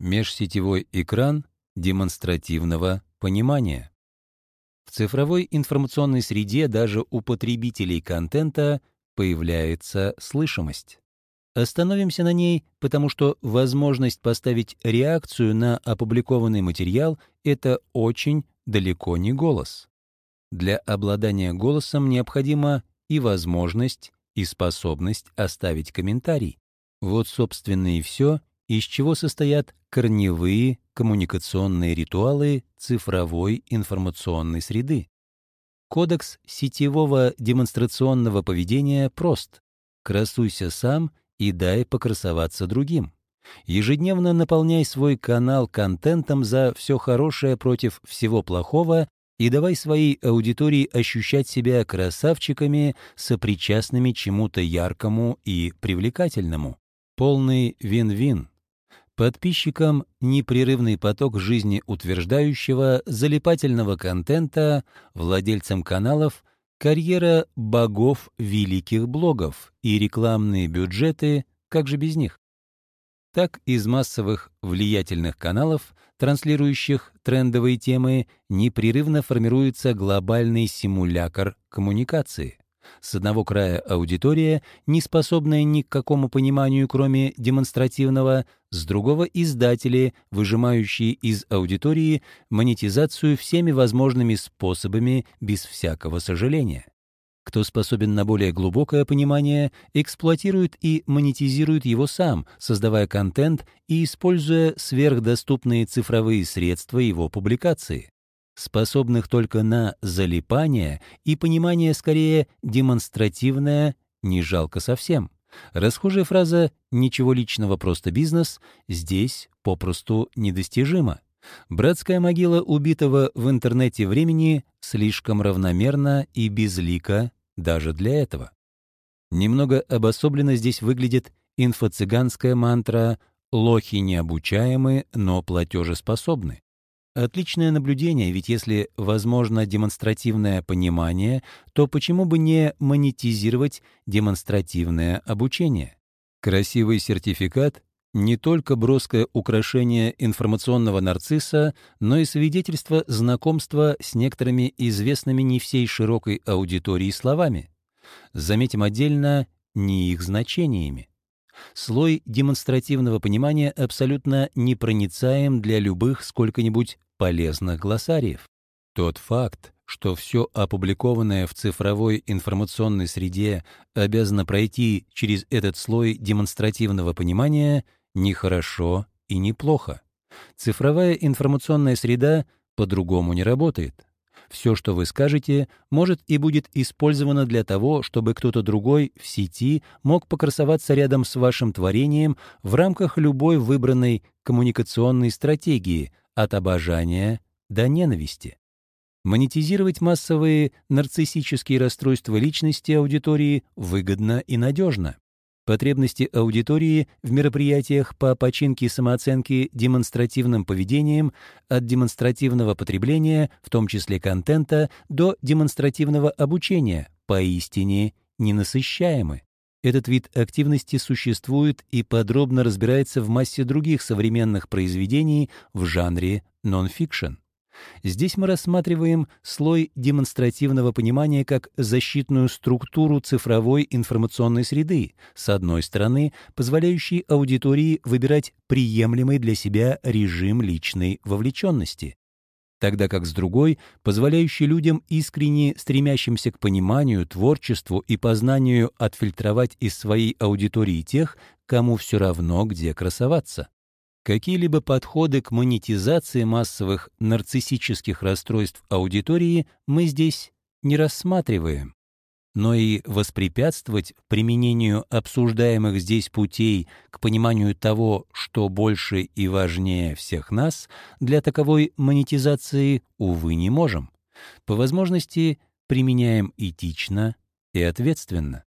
Межсетевой экран демонстративного понимания. В цифровой информационной среде даже у потребителей контента появляется слышимость. Остановимся на ней, потому что возможность поставить реакцию на опубликованный материал — это очень далеко не голос. Для обладания голосом необходима и возможность, и способность оставить комментарий. Вот, собственно, и все, из чего состоят корневые коммуникационные ритуалы цифровой информационной среды. Кодекс сетевого демонстрационного поведения прост. Красуйся сам и дай покрасоваться другим. Ежедневно наполняй свой канал контентом за все хорошее против всего плохого и давай своей аудитории ощущать себя красавчиками, сопричастными чему-то яркому и привлекательному. Полный вин-вин. Подписчикам непрерывный поток жизни утверждающего, залипательного контента, владельцам каналов карьера богов великих блогов и рекламные бюджеты, как же без них? Так из массовых влиятельных каналов, транслирующих трендовые темы, непрерывно формируется глобальный симулятор коммуникации — с одного края аудитория, не способная ни к какому пониманию, кроме демонстративного, с другого — издатели, выжимающие из аудитории монетизацию всеми возможными способами без всякого сожаления. Кто способен на более глубокое понимание, эксплуатирует и монетизирует его сам, создавая контент и используя сверхдоступные цифровые средства его публикации способных только на залипание и понимание скорее демонстративное «не жалко совсем». Расхожая фраза «ничего личного, просто бизнес» здесь попросту недостижима. Братская могила убитого в интернете времени слишком равномерна и безлика даже для этого. Немного обособленно здесь выглядит инфо-цыганская мантра «лохи необучаемы, но платежеспособны». Отличное наблюдение, ведь если возможно демонстративное понимание, то почему бы не монетизировать демонстративное обучение? Красивый сертификат — не только броское украшение информационного нарцисса, но и свидетельство знакомства с некоторыми известными не всей широкой аудитории словами. Заметим отдельно не их значениями. Слой демонстративного понимания абсолютно непроницаем для любых сколько-нибудь полезных глоссариев. Тот факт, что все опубликованное в цифровой информационной среде обязано пройти через этот слой демонстративного понимания, не хорошо и не плохо. Цифровая информационная среда по-другому не работает. Все, что вы скажете, может и будет использовано для того, чтобы кто-то другой в сети мог покрасоваться рядом с вашим творением в рамках любой выбранной коммуникационной стратегии, от обожания до ненависти. Монетизировать массовые нарциссические расстройства личности аудитории выгодно и надежно. Потребности аудитории в мероприятиях по починке самооценки демонстративным поведением от демонстративного потребления, в том числе контента, до демонстративного обучения, поистине ненасыщаемы. Этот вид активности существует и подробно разбирается в массе других современных произведений в жанре нон-фикшн. Здесь мы рассматриваем слой демонстративного понимания как защитную структуру цифровой информационной среды, с одной стороны, позволяющей аудитории выбирать приемлемый для себя режим личной вовлеченности, тогда как с другой, позволяющий людям, искренне стремящимся к пониманию, творчеству и познанию, отфильтровать из своей аудитории тех, кому все равно, где красоваться. Какие-либо подходы к монетизации массовых нарциссических расстройств аудитории мы здесь не рассматриваем но и воспрепятствовать применению обсуждаемых здесь путей к пониманию того, что больше и важнее всех нас, для таковой монетизации, увы, не можем. По возможности применяем этично и ответственно.